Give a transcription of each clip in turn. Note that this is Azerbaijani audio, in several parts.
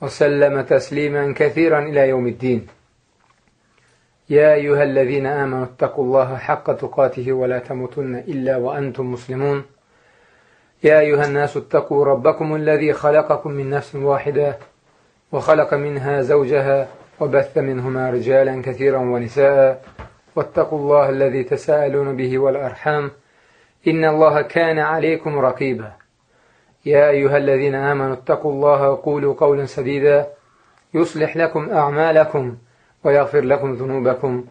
وسلم تسليما كثيرا إلى يوم الدين. يا أيها الذين آمنوا اتقوا الله حق تقاته ولا تموتن إلا وأنتم مسلمون. يا أيها الناس اتقوا ربكم الذي خلقكم من نفس واحدة وخلق منها زوجها وبث منهما رجالا كثيرا ونساء. واتقوا الله الذي تساءلون به والأرحام. إن الله كان عليكم رقيبا. يا أيها الذين آمنوا اتقوا الله وقولوا قولا سديدا يصلح لكم أعمالكم ويغفر لكم ذنوبكم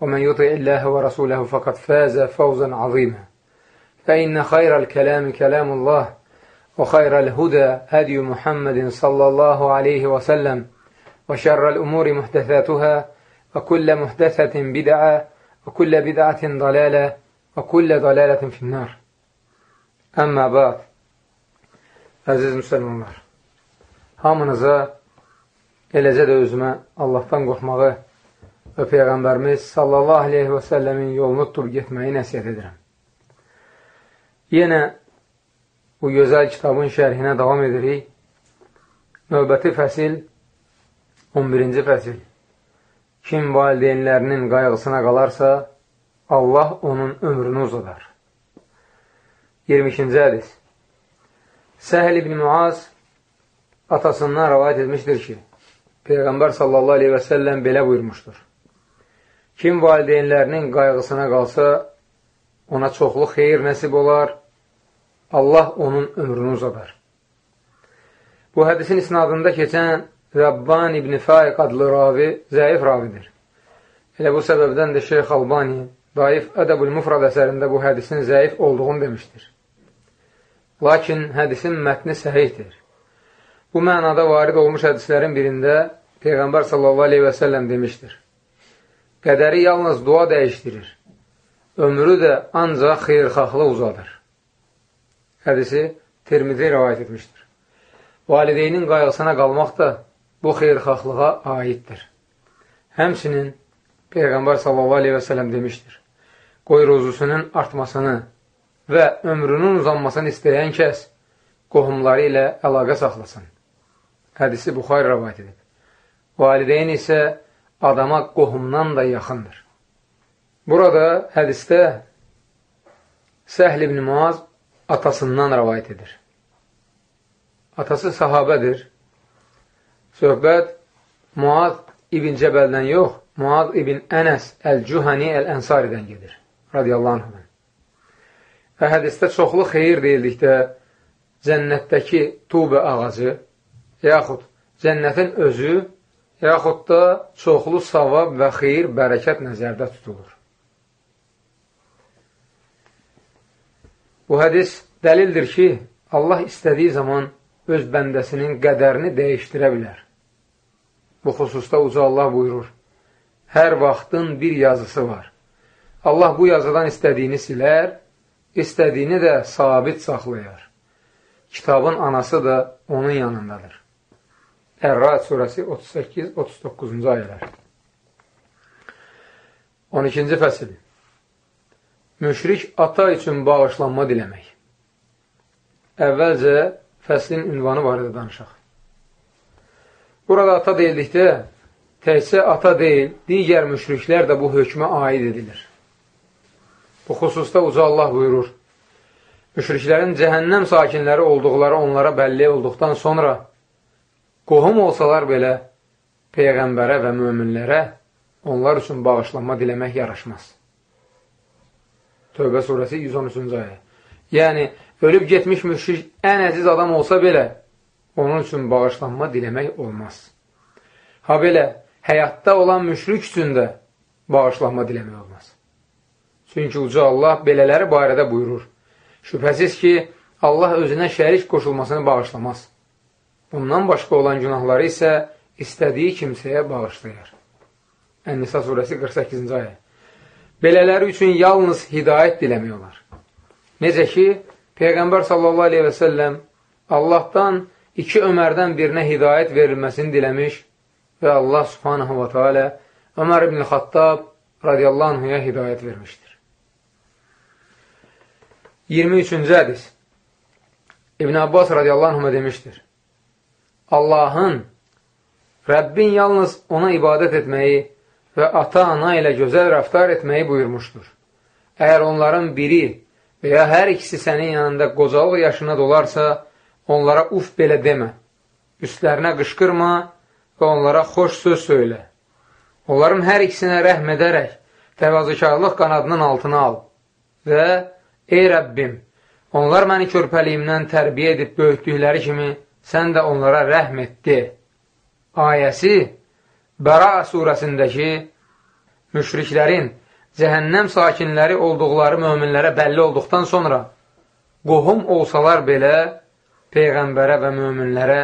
ومن يطع الله ورسوله فقد فاز فوزا عظيما. فإن خير الكلام كلام الله وخير الهدى هدي محمد صلى الله عليه وسلم وشر الأمور محدثاتها وكل محدثة بدعة وكل بدعة ضلالة وكل ضلالة في النار. أما بعد Əziz müsəlmanlar, hamınıza, eləcə də özümə Allahdan qorxmağı və Peyğəmbərimiz sallallahu aleyhi və səlləmin yolunu tutub getməyi nəsiyyət edirəm. Yenə bu gözəl kitabın şərhinə davam edirik. Növbəti fəsil 11-ci fəsil. Kim valideynlərinin qayğısına qalarsa, Allah onun ömrünü uzadar. 22-ci hədis. Səhl ibn Muaz atasından rəvayət etmişdir ki, Peyğəmbər sallallahu aleyhi və səlləm belə buyurmuşdur. Kim valideynlərinin qayğısına qalsa, ona çoxlu xeyir nəsib olar, Allah onun ömrünü uzadar. Bu hədisin isnadında keçən Rəbban ibn Faiq adlı ravi zəif ravidir. Elə bu səbəbdən də Şeyx Albani Daif Ədəbül Mufrad əsərində bu hədisin zəif olduğunu demişdir. Lakin hədisin mətni səhihdir. Bu mənada varid olmuş hədislərin birində Peyğəmbər sallallahu aleyhi və səlləm demişdir. Qədəri yalnız dua dəyişdirir. Ömrü də ancaq xeyrxahlıq uzadır. Hədisi Tirmidhi rəvayət etmişdir. Valideynin qayğısına qalmaq da bu xeyrxahlığa aiddir. Həmsinin Peyğəmbər sallallahu aleyhi və səlləm demişdir. Qoy rozusunun artmasını və ömrünün uzanmasını istəyən kəs qohumları ilə əlaqə saxlasın. Hədisi Buxar rəvayət edib. Valideyn isə adama qohumdan da yaxındır. Burada hədisdə Səhl ibn Muaz atasından rəvayət edir. Atası sahabədir. Söhbət Muaz ibn Cəbəldən yox, Muaz ibn Ənəs Əl-Cühəni Əl-Ənsaridən gedir. Radiyallahu anh. Və hədisdə çoxlu xeyir deyildikdə cənnətdəki tubə ağacı, yaxud cənnətin özü, yaxud da çoxlu savab və xeyir, bərəkət nəzərdə tutulur. Bu hədis dəlildir ki, Allah istədiyi zaman öz bəndəsinin qədərini dəyişdirə bilər. Bu xüsusda uca Allah buyurur, hər vaxtın bir yazısı var. Allah bu yazıdan istədiyini silər, istədiyini də sabit saxlayar. Kitabın anası da onun yanındadır. Ər-Rad surəsi 38-39-cu ayələr. 12-ci fəsil Müşrik ata üçün bağışlanma diləmək. Əvvəlcə fəslin ünvanı barədə danışaq. Burada ata deyildikdə, təkcə ata deyil, digər müşriklər də bu hökmə aid edilir. Bu xüsusda uca Allah buyurur. Müşriklərin cəhənnəm sakinləri olduqları onlara bəlli olduqdan sonra qohum olsalar belə Peyğəmbərə və möminlərə onlar üçün bağışlanma diləmək yaraşmaz. Tövbə surəsi 113-cü ayə. Yəni, ölüb getmiş müşrik ən əziz adam olsa belə, onun üçün bağışlanma diləmək olmaz. Ha belə, həyatda olan müşrik üçün də bağışlanma diləmək olmaz. Çünki uca Allah belələri barədə buyurur. Şübhəsiz ki, Allah özünə şərik qoşulmasını bağışlamaz. Bundan başqa olan günahları isə istədiyi kimsəyə bağışlayar. Ən-Nisa surəsi 48-ci ayə. Belələri üçün yalnız hidayət diləmək olar. Necə ki, Peyğəmbər sallallahu aleyhi və səlləm Allahdan iki Ömərdən birinə hidayət verilməsini diləmiş və Allah subhanahu wa ta'ala Ömər ibn Xattab radiyallahu anhuya hidayət vermişdir. 23-cü hədis İbn Abbas radiyallahu anhuma demişdir. Allahın Rəbbin yalnız ona ibadət etməyi və ata-ana ilə gözəl rəftar etməyi buyurmuşdur. Əgər onların biri və ya hər ikisi sənin yanında qocalıq yaşına dolarsa, onlara uf belə demə, üstlərinə qışqırma və onlara xoş söz söylə. Onların hər ikisinə rəhm edərək, təvazıkarlıq qanadının altına al və Ey Rəbbim, onlar məni körpəliyimdən tərbiyə edib böyütdükləri kimi, sən də onlara rəhm etdi. Ayəsi Bəra surəsindəki müşriklərin cəhənnəm sakinləri olduqları möminlərə bəlli olduqdan sonra qohum olsalar belə Peyğəmbərə və möminlərə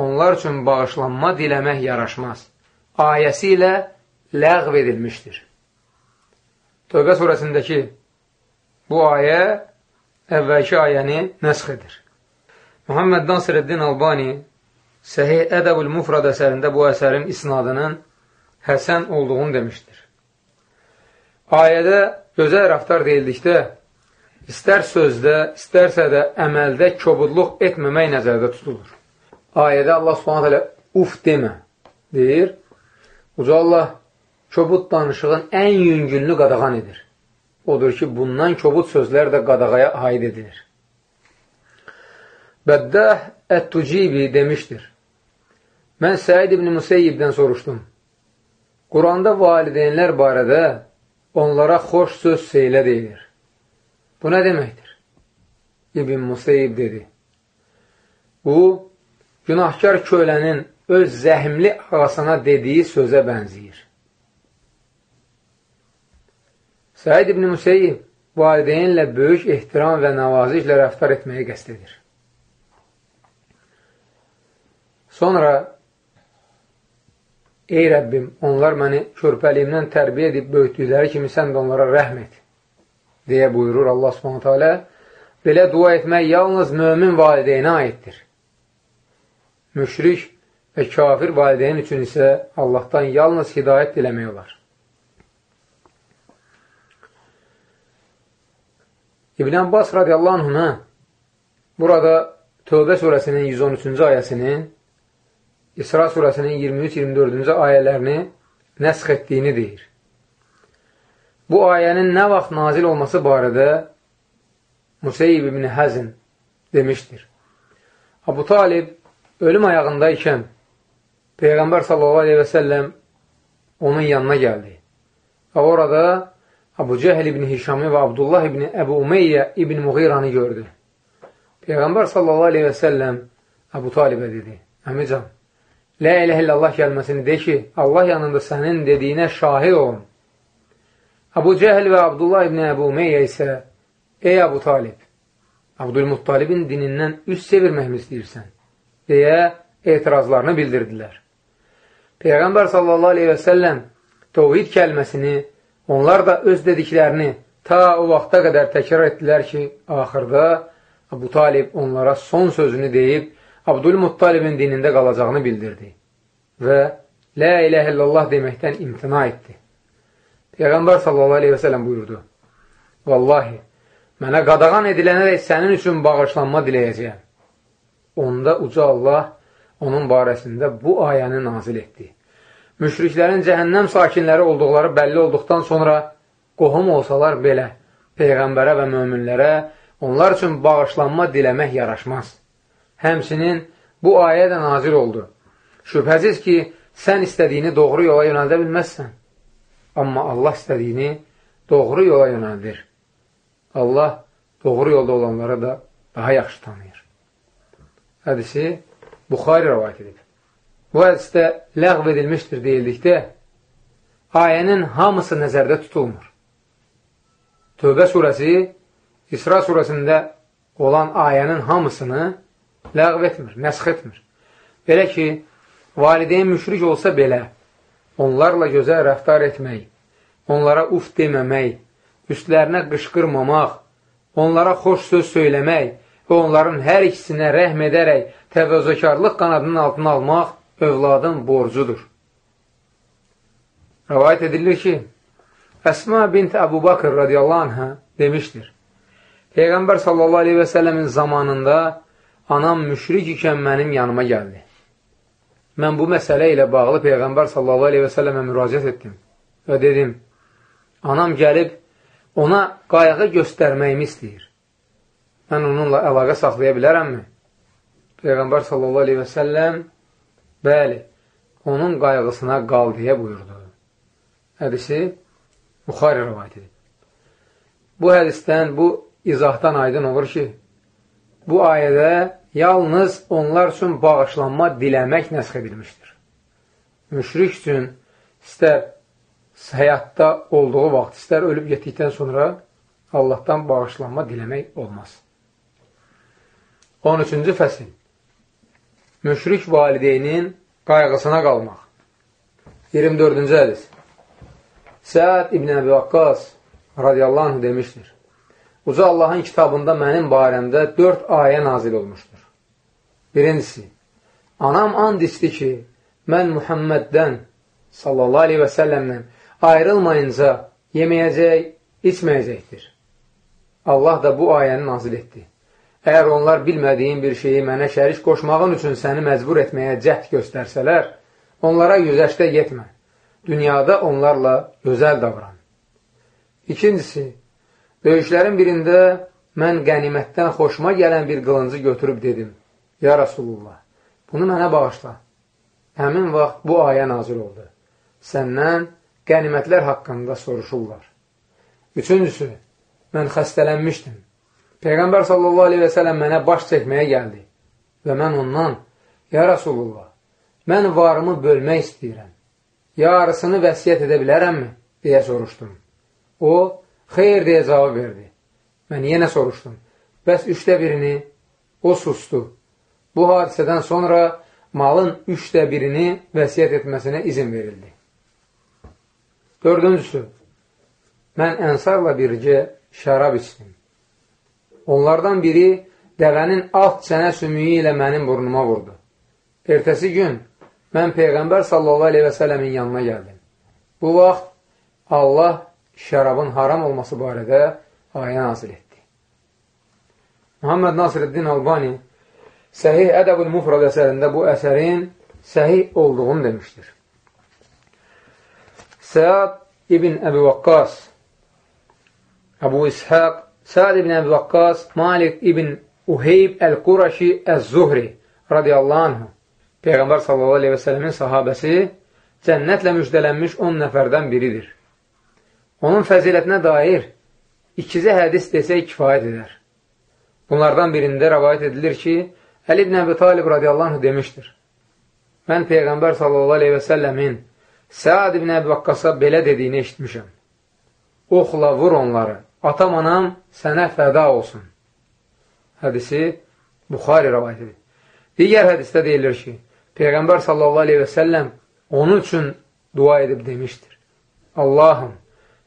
onlar üçün bağışlanma diləmək yaraşmaz. Ayəsi ilə ləğv edilmişdir. Tövbə surəsindəki bu ayə əvvəlki ayəni nəsx edir. Muhammed Nasireddin Albani Səhih Ədəbül Mufrad əsərində bu əsərin isnadının həsən olduğunu demişdir. Ayədə gözəl rəftar deyildikdə, istər sözdə, istərsə də əməldə kobudluq etməmək nəzərdə tutulur. Ayədə Allah subhanət hələ uf demə deyir. Uca Allah kobud danışığın ən yüngülünü qadağan edir. Odur ki, bundan kobud sözlər də qadağaya aid edilir. Bəddah Ət-Tucibi demişdir. Mən Səid ibn Museyyibdən soruşdum. Quranda valideynlər barədə onlara xoş söz seylə deyilir. Bu nə deməkdir? İbn Museyyib dedi. Bu, günahkar kölənin öz zəhmli ağasına dediyi sözə bənziyir. Səid ibn Museyyib valideynlə böyük ehtiram və nəvazişlə rəftar etməyi qəst edir. Sonra Ey Rəbbim, onlar məni körpəliyimdən tərbiyə edib böyütdükləri kimi sən də onlara rəhm et, deyə buyurur Allah subhanətə alə. Belə dua etmək yalnız mömin valideynə aiddir. Müşrik və kafir valideyn üçün isə Allahdan yalnız hidayət diləmək olar. İbn Abbas radiyallahu anhına burada Tövbə surəsinin 113-cü ayəsinin İsra surəsinin 23-24-cü ayələrini nəsx etdiyini deyir. Bu ayənin nə vaxt nazil olması barədə Museyib ibn Həzin demişdir. Abu Talib ölüm ayağında ikən Peyğəmbər sallallahu aleyhi və səlləm onun yanına gəldi. Və orada Abu Cəhəl ibn Hişami və Abdullah ibn Əbu Umeyyə ibn Muğiranı gördü. Peyğəmbər sallallahu aleyhi və səlləm Abu Talibə dedi, Əmican, Lə ilə illallah gəlməsini de ki, Allah yanında sənin dediyinə şahid olun. Abu Cəhl və Abdullah ibn Əbu Umeyyə isə, ey Abu Talib, Abdülmuttalibin dinindən üst çevirməkmi istəyirsən? deyə etirazlarını bildirdilər. Peyğəmbər sallallahu aleyhi və səlləm tovhid kəlməsini, onlar da öz dediklərini ta o vaxta qədər təkrar etdilər ki, axırda Abu Talib onlara son sözünü deyib, Abdülmuttalibin dinində qalacağını bildirdi və Lə ilə illallah deməkdən imtina etdi. Peyğəmbər sallallahu aleyhi və sələm buyurdu, Vallahi, mənə qadağan edilənərək sənin üçün bağışlanma diləyəcəyəm. Onda uca Allah onun barəsində bu ayəni nazil etdi. Müşriklərin cəhənnəm sakinləri olduqları bəlli olduqdan sonra qohum olsalar belə Peyğəmbərə və möminlərə onlar üçün bağışlanma diləmək yaraşmaz. Həmsinin bu ayə də nazil oldu. Şübhəsiz ki, sən istədiyini doğru yola yönəldə bilməzsən. Amma Allah istədiyini doğru yola yönəldir. Allah doğru yolda olanları da daha yaxşı tanıyır. Hədisi Buxari rəvayət edib. Bu hədisdə ləğv edilmişdir deyildikdə, ayənin hamısı nəzərdə tutulmur. Tövbə surəsi İsra surəsində olan ayənin hamısını ləğv etmir, nəsx etmir. Belə ki, valideyn müşrik olsa belə, onlarla gözəl rəftar etmək, onlara uf deməmək, üstlərinə qışqırmamaq, onlara xoş söz söyləmək və onların hər ikisinə rəhm edərək təvəzzəkarlıq qanadının altına almaq övladın borcudur. Rəvayət edilir ki, Əsma bint Əbu Bakır radiyallahu anhə demişdir. Peyğəmbər sallallahu aleyhi və səlləmin zamanında anam müşrik ikən mənim yanıma gəldi. Mən bu məsələ ilə bağlı Peyğəmbər sallallahu aleyhi və səlləmə müraciət etdim və dedim, anam gəlib ona qayğı göstərməyimi istəyir. Mən onunla əlaqə saxlaya bilərəmmi? Peyğəmbər sallallahu aleyhi və səlləm, bəli, onun qayğısına qal deyə buyurdu. Hədisi Buxari rəvayət edib. Bu hədisdən, bu izahdan aydın olur ki, bu ayədə yalnız onlar üçün bağışlanma diləmək nəsx edilmişdir. Müşrik üçün istər həyatda olduğu vaxt, istər ölüb getdikdən sonra Allahdan bağışlanma diləmək olmaz. 13-cü fəsil Müşrik valideynin qayğısına qalmaq 24-cü hədis Səad İbn Əbi Vaqqas radiyallahu anh demişdir. Uca Allahın kitabında mənim barəmdə dörd ayə nazil olmuşdur. Birincisi, anam and içdi ki, mən Muhamməddən sallallahu aleyhi və səlləmdən ayrılmayınca yeməyəcək, içməyəcəkdir. Allah da bu ayəni nazil etdi. Əgər onlar bilmədiyin bir şeyi mənə şərik qoşmağın üçün səni məcbur etməyə cəhd göstərsələr, onlara yüzəşdə yetmə dünyada onlarla gözəl davran. İkincisi, döyüşlərin birində mən qənimətdən xoşuma gələn bir qılıncı götürüb dedim, Ya Rasulullah, bunu mənə bağışla. Həmin vaxt bu ayə nazil oldu. Səndən qənimətlər haqqında soruşurlar. Üçüncüsü, mən xəstələnmişdim. Peyğəmbər sallallahu aleyhi və sələm mənə baş çəkməyə gəldi və mən ondan, Ya Rasulullah, mən varımı bölmək istəyirəm yarısını vəsiyyət edə bilərəmmi? deyə soruşdum. O, xeyr deyə cavab verdi. Mən yenə soruşdum. Bəs üçdə birini o sustu. Bu hadisədən sonra malın üçdə birini vəsiyyət etməsinə izin verildi. Dördüncüsü, mən ənsarla bircə şərab içdim. Onlardan biri dəvənin alt çənə sümüyü ilə mənim burnuma vurdu. Ertəsi gün mən Peyğəmbər sələmin yanına gəldim. Bu vaxt Allah şərabın haram olması barədə ayə nazil etdi. Muhammed Nasirəddin Albani Səhih Ədəbül Mufrad əsərində bu əsərin səhih olduğunu demişdir. Səad ibn Əbi Vaqqas Əbu İshaq Səad ibn Əbi Vaqqas Malik ibn Uheyb Əl-Quraşi Əz-Zuhri radiyallahu anhu Peyğəmbər s.a.v-in sahabəsi cənnətlə müjdələnmiş 10 nəfərdən biridir. Onun fəzilətinə dair ikizi hədis desək kifayət edər. Bunlardan birində rəvayət edilir ki, Əli ibn Əbi Talib radiyallahu anh demişdir. Mən Peyğəmbər s.a.v-in Səad ibn Əbi Vaqqasa belə dediyini eşitmişəm. Oxla vur onları, atam anam sənə fəda olsun. Hədisi Buxari rəvayət edir. Digər hədisdə deyilir ki, Peyğəmbər sallallahu aleyhi və səlləm onun üçün dua edib demişdir. Allahım,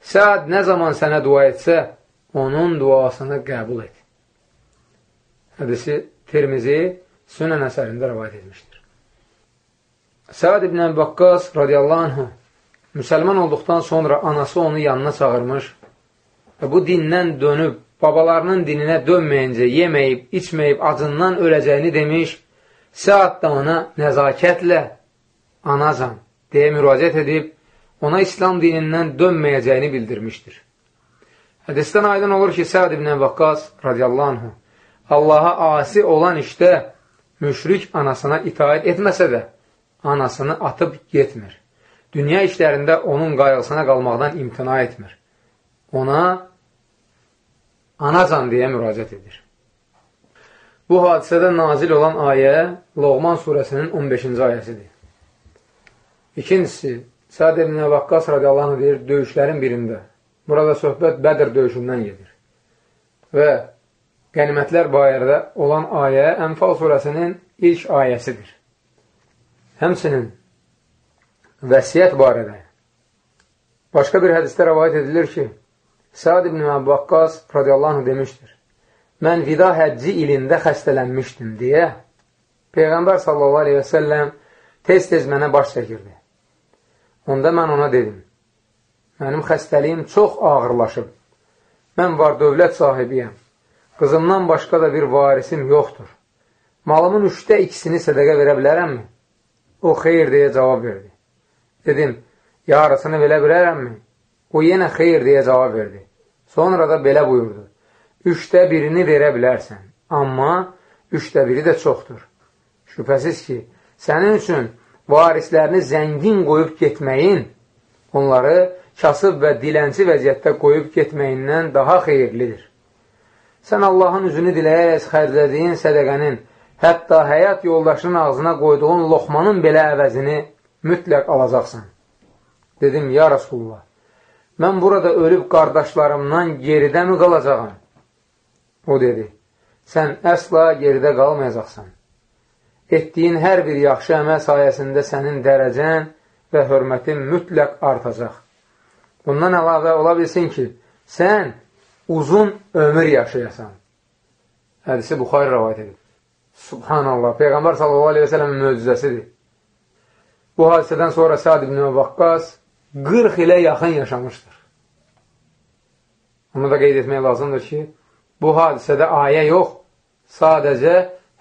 Səad nə zaman sənə dua etsə, onun duasını qəbul et. Hədisi Tirmizi Sünən əsərində rəvayət etmişdir. Səad ibn Əbbaqqas radiyallahu anhu müsəlman olduqdan sonra anası onu yanına çağırmış və bu dindən dönüb babalarının dininə dönməyincə yeməyib, içməyib, acından öləcəyini demiş Səad da ona nəzakətlə anacan deyə müraciət edib, ona İslam dinindən dönməyəcəyini bildirmişdir. Hədisdən aydın olur ki, Səad ibn Vəqqas radiyallahu anhu Allaha asi olan işdə müşrik anasına itaət etməsə də, anasını atıb getmir. Dünya işlərində onun qayğısına qalmaqdan imtina etmir. Ona anacan deyə müraciət edir. Bu hadisədə nazil olan ayə Loğman surəsinin 15-ci ayəsidir. İkincisi, Səd ibn Vaqqas radiyallahu deyir, döyüşlərin birində. Burada söhbət Bədir döyüşündən gedir. Və qənimətlər bayırda olan ayə Ənfal surəsinin ilk ayəsidir. Həmsinin vəsiyyət barədə başqa bir hədisdə rəvayət edilir ki, Səad ibn Əbbaqqas radiyallahu demişdir, mən vida həcci ilində xəstələnmişdim deyə Peyğəmbər sallallahu aleyhi və səlləm tez-tez mənə baş çəkirdi. Onda mən ona dedim, mənim xəstəliyim çox ağırlaşıb, mən var dövlət sahibiyəm, qızımdan başqa da bir varisim yoxdur. Malımın üçdə ikisini sədəqə verə bilərəmmi? O, xeyr deyə cavab verdi. Dedim, yarısını verə bilərəmmi? O yenə xeyr deyə cavab verdi. Sonra da belə buyurdu. Üçdə birini verə bilərsən, amma üçdə biri də çoxdur. Şübhəsiz ki, sənin üçün varislərini zəngin qoyub getməyin, onları kasıb və dilənci vəziyyətdə qoyub getməyindən daha xeyirlidir. Sən Allahın üzünü diləyərək xərclədiyin sədəqənin, hətta həyat yoldaşının ağzına qoyduğun loxmanın belə əvəzini mütləq alacaqsan. Dedim, ya Rasulullah, mən burada ölüb qardaşlarımdan geridə mi qalacaqam? O dedi, sən əsla geridə qalmayacaqsan. Etdiyin hər bir yaxşı əməl sayəsində sənin dərəcən və hörmətin mütləq artacaq. Bundan əlavə ola bilsin ki, sən uzun ömür yaşayasan. Hədisi Buxarı rəvayət edir. Subhanallah, Peyğəmbər sallallahu aleyhi və sələmin möcüzəsidir. Bu hadisədən sonra Səad ibn Vaqqas 40 ilə yaxın yaşamışdır. Onu da qeyd etmək lazımdır ki, bu hadisədə ayə yox, sadəcə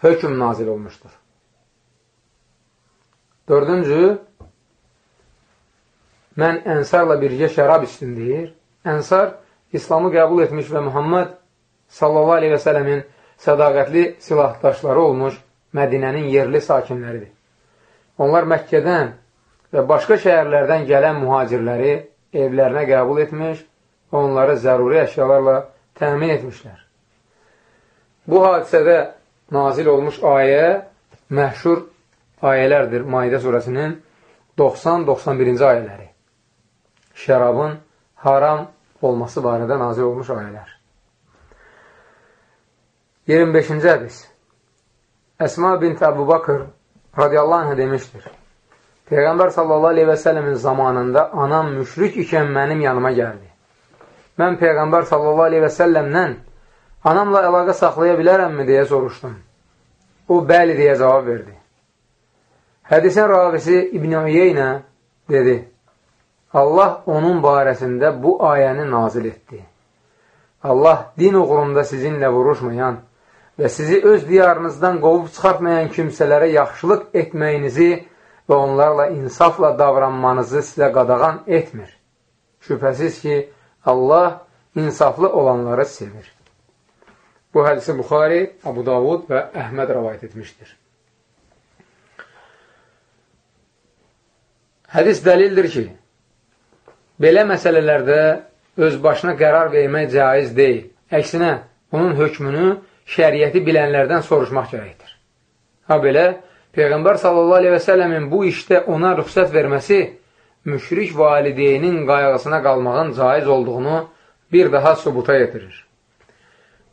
hökm nazil olmuşdur. Dördüncü, mən ənsarla birgə şərab içdim deyir. Ənsar İslamı qəbul etmiş və Muhammed sallallahu aleyhi və sələmin sədaqətli silahdaşları olmuş Mədinənin yerli sakinləridir. Onlar Məkkədən və başqa şəhərlərdən gələn mühacirləri evlərinə qəbul etmiş və onları zəruri əşyalarla təmin etmişlər. Bu hadisədə nazil olmuş ayə məhşur ayələrdir Maidə surəsinin 90-91-ci ayələri. Şərabın haram olması barədə nazil olmuş ayələr. 25-ci hədis Əsma bint Əbu Bakır radiyallahu anh demişdir. Peyğəmbər sallallahu aleyhi və səlləmin zamanında anam müşrik ikən mənim yanıma gəldi. Mən Peyğəmbər sallallahu aleyhi və səlləmdən anamla əlaqə saxlaya bilərəmmi deyə soruşdum. O, bəli deyə cavab verdi. Hədisin ravisi İbn-i Üyeynə dedi, Allah onun barəsində bu ayəni nazil etdi. Allah din uğrunda sizinlə vuruşmayan və sizi öz diyarınızdan qovub çıxartmayan kimsələrə yaxşılıq etməyinizi və onlarla insafla davranmanızı sizə qadağan etmir. Şübhəsiz ki, Allah insaflı olanları sevir. Bu hədisi Buxari, Abu Davud və Əhməd rəvayət etmişdir. Hədis dəlildir ki, Belə məsələlərdə öz başına qərar vermək caiz deyil. Əksinə, bunun hökmünü şəriəti bilənlərdən soruşmaq gərəkdir. Ha belə, Peyğəmbər səlləmin bu işdə ona rüxsət verməsi müşrik valideynin qayğısına qalmağın caiz olduğunu bir daha subuta yetirir.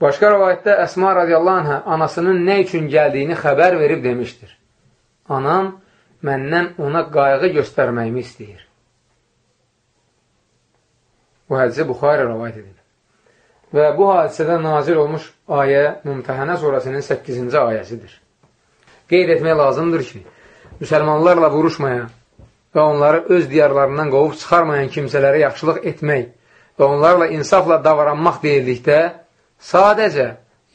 Başqa rəvayətdə Əsma radiyallahu anhə anasının nə üçün gəldiyini xəbər verib demişdir. Anam məndən ona qayğı göstərməyimi istəyir. Bu hadisə Buxarə rəvayət edilir. Və bu hadisədən nazil olmuş ayə Mümtəhənə surasının 8-ci ayəsidir. Qeyd etmək lazımdır ki, müsəlmanlarla vuruşmaya və onları öz diyarlarından qovub çıxarmayan kimsələrə yaxşılıq etmək və onlarla insafla davranmaq deyildikdə, sadəcə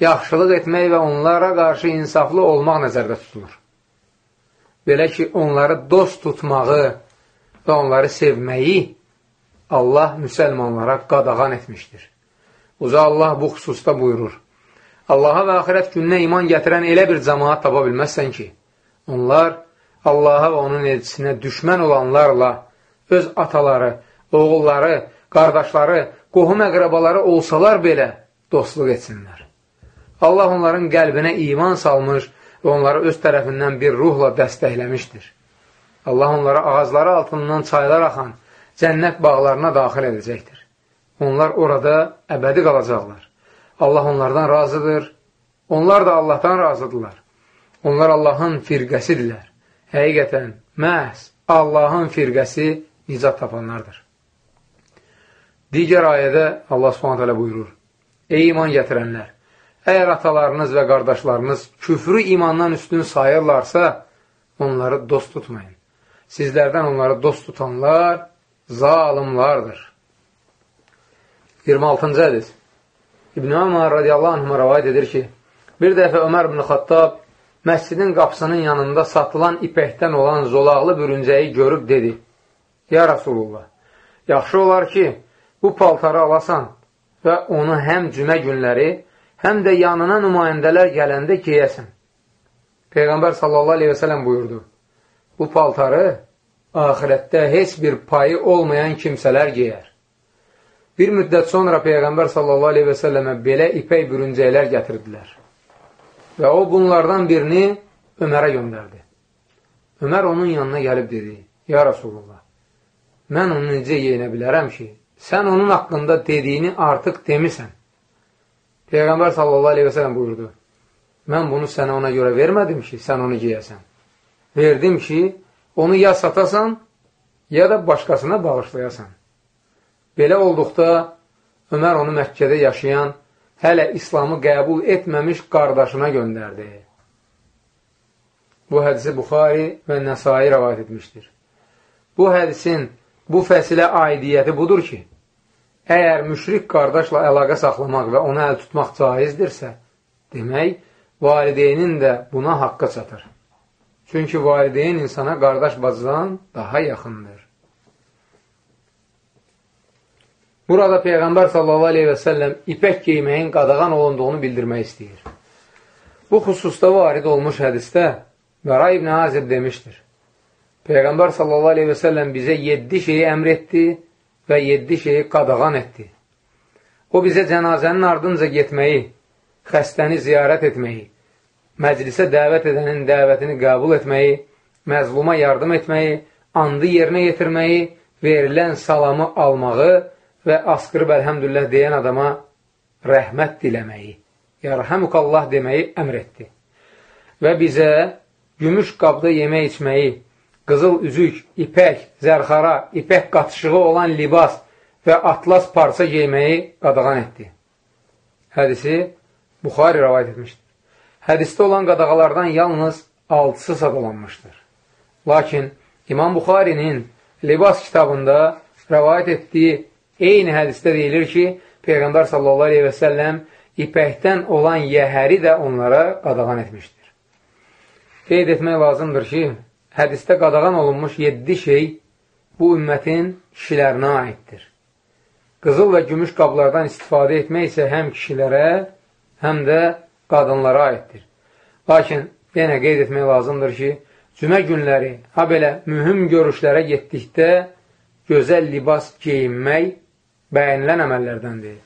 yaxşılıq etmək və onlara qarşı insaflı olmaq nəzərdə tutulur. Belə ki, onları dost tutmağı və onları sevməyi Allah müsəlmanlara qadağan etmişdir. Uca Allah bu xüsusda buyurur. Allaha və axirət gününə iman gətirən elə bir cəmaat tapa bilməzsən ki, onlar Allaha və onun elçisinə düşmən olanlarla öz ataları, oğulları, qardaşları, qohum əqrabaları olsalar belə dostluq etsinlər. Allah onların qəlbinə iman salmış və onları öz tərəfindən bir ruhla dəstəkləmişdir. Allah onlara ağızları altından çaylar axan, cənnət bağlarına daxil edəcəkdir. Onlar orada əbədi qalacaqlar. Allah onlardan razıdır, onlar da Allahdan razıdırlar. Onlar Allahın firqəsidirlər. həqiqətən məhz Allahın firqəsi nicat tapanlardır. Digər ayədə Allah subhanət buyurur, Ey iman gətirənlər, əgər atalarınız və qardaşlarınız küfrü imandan üstün sayırlarsa, onları dost tutmayın. Sizlərdən onları dost tutanlar zalimlardır. 26-cı hədis İbn-i Ömər radiyallahu anhümə rəvayət edir ki, bir dəfə Ömər ibn Xattab məscidin qapısının yanında satılan ipəkdən olan zolaqlı bürüncəyi görüb dedi, Ya Rasulullah, yaxşı olar ki, bu paltarı alasan və onu həm cümə günləri, həm də yanına nümayəndələr gələndə geyəsən. Peyğəmbər sallallahu aleyhi və sələm buyurdu, bu paltarı ahirətdə heç bir payı olmayan kimsələr geyər. Bir müddət sonra Peyğəmbər sallallahu aleyhi və səlləmə belə ipək bürüncəklər gətirdilər. Və o bunlardan birini Ömərə göndərdi. Ömər onun yanına gəlib dedi, Ya Rasulullah, mən onu necə yeyinə bilərəm ki, sən onun haqqında dediyini artıq demisən. Peyğəmbər sallallahu aleyhi və sələm buyurdu, mən bunu sənə ona görə vermədim ki, sən onu geyəsən. Verdim ki, onu ya satasan, ya da başqasına bağışlayasan. Belə olduqda Ömər onu Məkkədə yaşayan, hələ İslamı qəbul etməmiş qardaşına göndərdi. Bu hədisi Buxari və Nəsai rəvat etmişdir. Bu hədisin bu fəsilə aidiyyəti budur ki, əgər müşrik qardaşla əlaqə saxlamaq və ona əl tutmaq caizdirsə, demək, valideynin də buna haqqa çatır. Çünki valideyn insana qardaş bacıdan daha yaxındır. Burada Peyğəmbər sallallahu aleyhi və səlləm ipək geyməyin qadağan olunduğunu bildirmək istəyir. Bu xüsusda varid olmuş hədistə Bəra ibn Azib demişdir. Peyğəmbər sallallahu aleyhi və səlləm bizə yeddi şeyi əmr etdi və yeddi şeyi qadağan etdi. O bizə cənazənin ardınca getməyi, xəstəni ziyarət etməyi, məclisə dəvət edənin dəvətini qəbul etməyi, məzluma yardım etməyi, andı yerinə yetirməyi, verilən salamı almağı və asqırıb əlhəmdülillah deyən adama rəhmət diləməyi, yarhəmukallah deməyi əmr etdi. Və bizə gümüş qabda yemək içməyi, qızıl üzük, ipək, zərxara, ipək qatışığı olan libas və atlas parça geyməyi qadağan etdi. Hədisi Buxari rəvayət etmişdir. Hədisdə olan qadağalardan yalnız altısı sadalanmışdır. Lakin İmam Buxarinin libas kitabında rəvayət etdiyi Eyni hədisdə deyilir ki, Peyğəmbər sallallahu aleyhi və səlləm ipəkdən olan yəhəri də onlara qadağan etmişdir. Qeyd etmək lazımdır ki, hədisdə qadağan olunmuş yeddi şey bu ümmətin kişilərinə aiddir. Qızıl və gümüş qablardan istifadə etmək isə həm kişilərə, həm də qadınlara aiddir. Lakin yenə qeyd etmək lazımdır ki, cümə günləri, ha belə mühüm görüşlərə getdikdə gözəl libas geyinmək bəyənilən əməllərdəndir.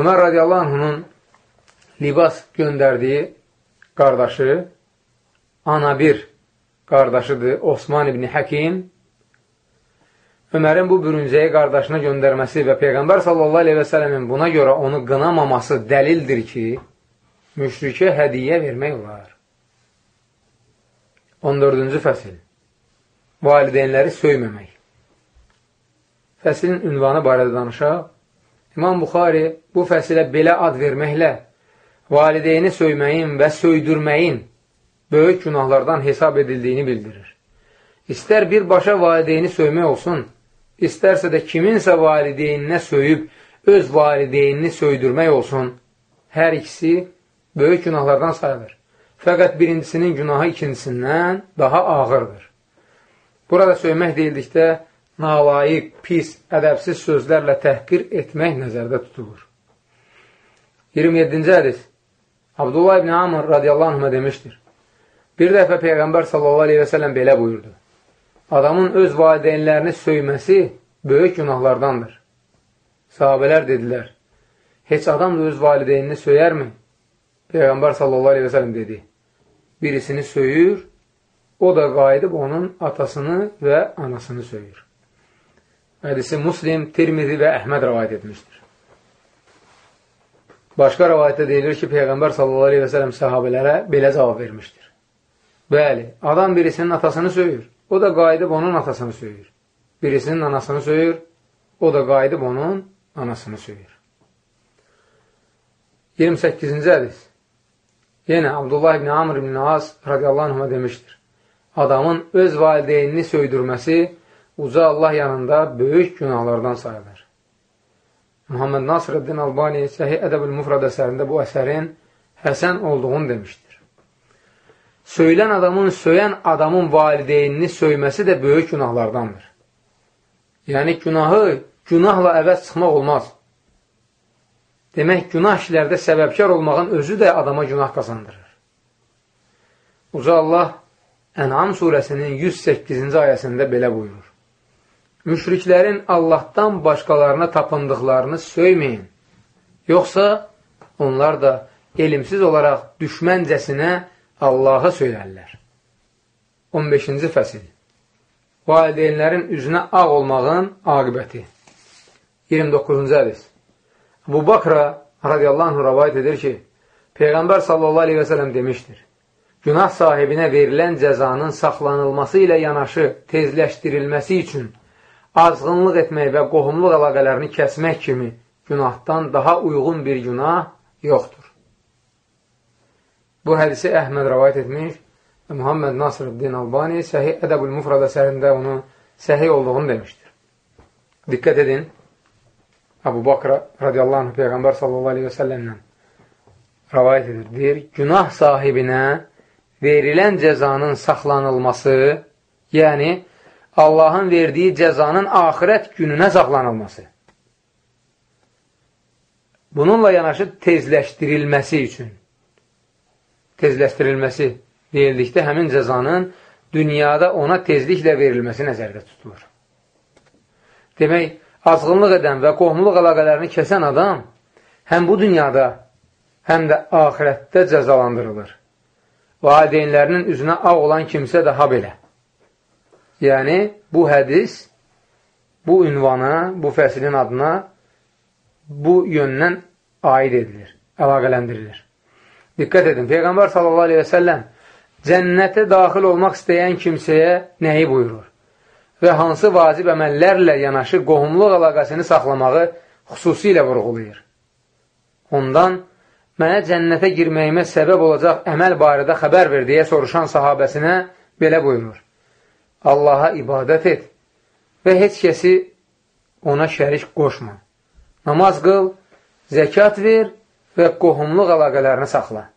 Ömər radiyallahu anhunun libas göndərdiyi qardaşı, ana bir qardaşıdır, Osman ibn Həkim. Ömərin bu bürüncəyi qardaşına göndərməsi və Peyğəmbər sallallahu aleyhi və sələmin buna görə onu qınamaması dəlildir ki, müşrikə hədiyyə vermək olar. 14-cü fəsil Valideynləri söyməmək fəslin ünvanı barədə danışaq, İmam Buxari bu fəsilə belə ad verməklə valideyni söyməyin və söydürməyin böyük günahlardan hesab edildiyini bildirir. İstər birbaşa valideyni söymək olsun, istərsə də kiminsə valideyninə söyüb öz valideynini söydürmək olsun, hər ikisi böyük günahlardan sayılır. Fəqət birincisinin günahı ikincisindən daha ağırdır. Burada söymək deyildikdə, nalayiq, pis, ədəbsiz sözlərlə təhqir etmək nəzərdə tutulur. 27-ci hədis Abdullah ibn Amr radiyallahu anhümə demişdir. Bir dəfə Peyğəmbər sallallahu aleyhi və sələm belə buyurdu. Adamın öz valideynlərini söyməsi böyük günahlardandır. Sahabələr dedilər, heç adam da öz valideynini söyərmi? Peyğəmbər sallallahu aleyhi və sələm dedi, birisini söyür, o da qayıdıb onun atasını və anasını söyür. Hədisi Muslim, Tirmizi və Əhməd rəvayət etmişdir. Başqa rəvayətdə deyilir ki, Peyğəmbər sələm sahabələrə belə cavab vermişdir. Bəli, adam birisinin atasını söyür, o da qayıdıb onun atasını söyür. Birisinin anasını söyür, o da qayıdıb onun anasını söyür. 28-ci hədis. Yenə Abdullah ibn Amr ibn Az radiyallahu anhuma demişdir. Adamın öz valideynini söydürməsi uca Allah yanında böyük günahlardan sayılır. Muhammed Nasrəddin Albani Səhih Ədəb-ül Mufrad əsərində bu əsərin həsən olduğunu demişdir. Söylən adamın söyən adamın valideynini söyməsi də böyük günahlardandır. Yəni, günahı günahla əvəz çıxmaq olmaz. Demək, günah işlərdə səbəbkar olmağın özü də adama günah qazandırır. Uca Allah Ənam surəsinin 108-ci ayəsində belə buyurur. Müşriklərin Allahdan başqalarına tapındıqlarını söyməyin. Yoxsa onlar da elimsiz olaraq düşməncəsinə Allaha söylərlər. 15-ci fəsil Valideynlərin üzünə ağ olmağın aqibəti 29-cu hədis Bu Bakra radiyallahu anh rəvayət edir ki, Peyğəmbər sallallahu aleyhi və sələm demişdir, günah sahibinə verilən cəzanın saxlanılması ilə yanaşı tezləşdirilməsi üçün azğınlıq etmək və qohumluq əlaqələrini kəsmək kimi günahdan daha uyğun bir günah yoxdur. Bu hədisi Əhməd rəvayət etmiş və Muhammed Nasrəddin Albani Səhih Ədəbül Mufrad əsərində onun səhih olduğunu demişdir. Diqqət edin, Əbu Bakra radiyallahu anh Peyğəmbər sallallahu aleyhi və səlləmlə rəvayət edir. Deyir, günah sahibinə verilən cəzanın saxlanılması, yəni Allahın verdiyi cəzanın axirət gününə saxlanılması. Bununla yanaşı tezləşdirilməsi üçün. Tezləşdirilməsi deyildikdə həmin cəzanın dünyada ona tezliklə verilməsi nəzərdə tutulur. Demək, azğınlıq edən və qohumluq əlaqələrini kəsən adam həm bu dünyada, həm də ahirətdə cəzalandırılır. Valideynlərinin üzünə ağ olan kimsə daha belə. Yəni, bu hədis bu ünvana, bu fəsilin adına bu yöndən aid edilir, əlaqələndirilir. Diqqət edin, Peyğəmbər səlləm cənnətə daxil olmaq istəyən kimsəyə nəyi buyurur? və hansı vacib əməllərlə yanaşı qohumluq əlaqəsini saxlamağı xüsusilə vurğulayır. Ondan mənə cənnətə girməyimə səbəb olacaq əməl barədə xəbər ver deyə soruşan sahabəsinə belə buyurur. Allaha ibadət et və heç kəsi ona şərik qoşma. Namaz qıl, zəkat ver və qohumluq əlaqələrini saxla.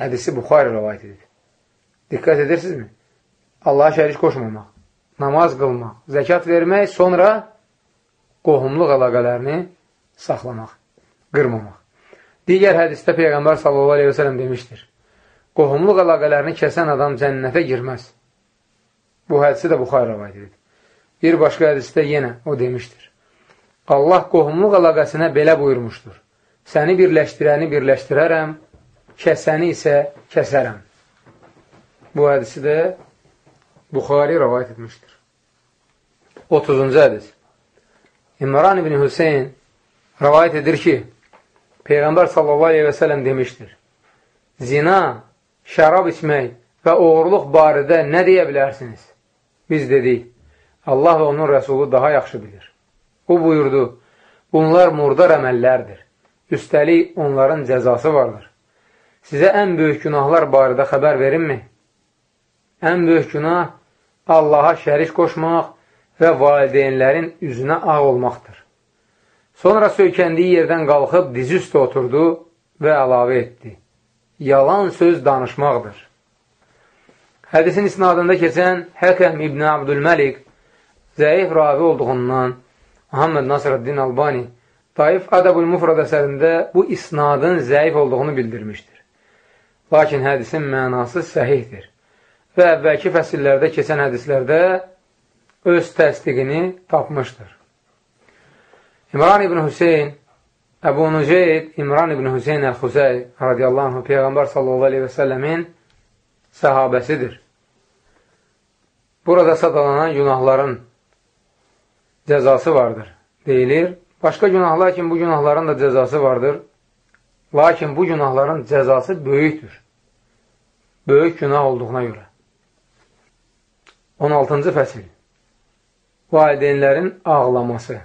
Hədisi Buxarı rəvayət edir. Diqqət edirsinizmi? Allaha şərik qoşmamaq namaz qılmaq, zəkat vermək, sonra qohumluq əlaqələrini saxlamaq, qırmamaq. Digər hədisdə Peyğəmbər s.a.v. demişdir, qohumluq əlaqələrini kəsən adam cənnətə girməz. Bu hədisi də Buxar rəvayət edir. Bir başqa hədisdə yenə o demişdir. Allah qohumluq əlaqəsinə belə buyurmuşdur. Səni birləşdirəni birləşdirərəm, kəsəni isə kəsərəm. Bu hədisi də Buxari rəvayət etmişdir. 30-cu hədis İmran ibn Hüseyin rəvayət edir ki, Peyğəmbər sallallahu aleyhi və sələm demişdir, zina, şərab içmək və oğurluq barədə nə deyə bilərsiniz? Biz dedik, Allah və onun rəsulu daha yaxşı bilir. O buyurdu, bunlar murdar əməllərdir. Üstəlik onların cəzası vardır. Sizə ən böyük günahlar barədə xəbər verinmi? Ən böyük günah Allaha şərik qoşmaq və valideynlərin üzünə ağ olmaqdır. Sonra söykəndiyi yerdən qalxıb dizi üstə oturdu və əlavə etdi. Yalan söz danışmaqdır. Hədisin isnadında keçən Həkəm İbn Abdülməlik zəif ravi olduğundan Muhammed Nasrəddin Albani Taif Adabul Mufrad əsərində bu isnadın zəif olduğunu bildirmişdir. Lakin hədisin mənası səhihdir və əvvəlki fəsillərdə keçən hədislərdə öz təsdiqini tapmışdır. İmran ibn Hüseyin, Əbu Nuceyd, İmran ibn Hüseyin Əl-Xusəy radiyallahu anh, Peyğəmbər sallallahu aleyhi və səlləmin səhabəsidir. Burada sadalanan günahların cəzası vardır, deyilir. Başqa günahlar kimi bu günahların da cəzası vardır. Lakin bu günahların cəzası böyükdür. böyük günah olduğuna görə. 16-cı fəsil Valideynlərin ağlaması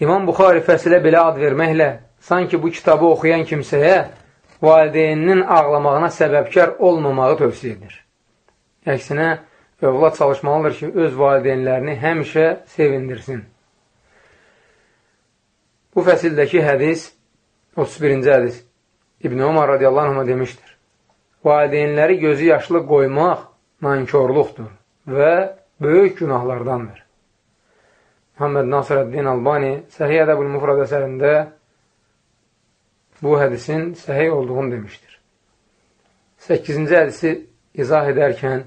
İmam Buxari fəsilə belə ad verməklə sanki bu kitabı oxuyan kimsəyə valideyninin ağlamağına səbəbkar olmamağı tövsiyə edir. Əksinə, övlad çalışmalıdır ki, öz valideynlərini həmişə sevindirsin. Bu fəsildəki hədis, 31-ci hədis, İbn Umar radiyallahu anh demişdir. Valideynləri gözü yaşlı qoymaq nankorluqdur və böyük günahlardandır. Muhammed Nasirəddin Albani Səhiyyə Ədəbül Mufrad əsərində bu hədisin səhiy olduğunu demişdir. 8-ci hədisi izah edərkən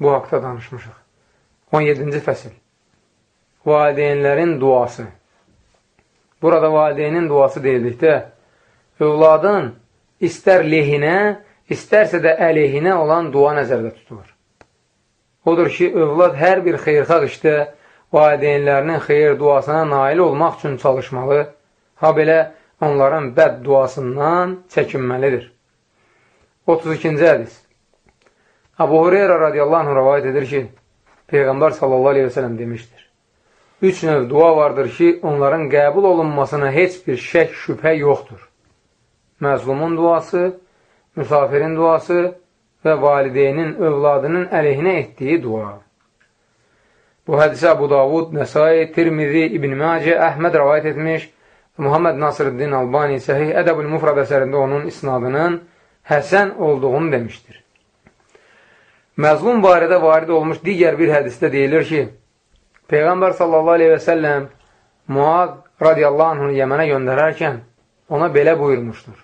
bu haqda danışmışıq. 17-ci fəsil Valideynlərin duası Burada valideynin duası deyildikdə övladın istər lehinə, istərsə də əleyhinə olan dua nəzərdə tutulur. Odur ki, övlad hər bir xeyrxaq işdə valideynlərinin xeyir duasına nail olmaq üçün çalışmalı, ha belə onların bəd duasından çəkinməlidir. 32-ci hədis Abu Hureyra radiyallahu anh rəvayət edir ki, Peyğəmbər sallallahu aleyhi və sələm demişdir. Üç növ dua vardır ki, onların qəbul olunmasına heç bir şək, şübhə yoxdur. Məzlumun duası, müsafirin duası və valideynin övladının əleyhinə etdiyi dua. Bu hədisə Abu Davud, Nəsai, Tirmizi, İbn Məcə, Əhməd rəvayət etmiş Muhammed Nasırıddin Albani Səhih Ədəbül Mufrad əsərində onun isnadının həsən olduğunu demişdir. Məzlum barədə varid olmuş digər bir hədisdə deyilir ki, Peyğəmbər sallallahu aleyhi və səlləm Muad radiyallahu anhını Yəmənə göndərərkən ona belə buyurmuşdur.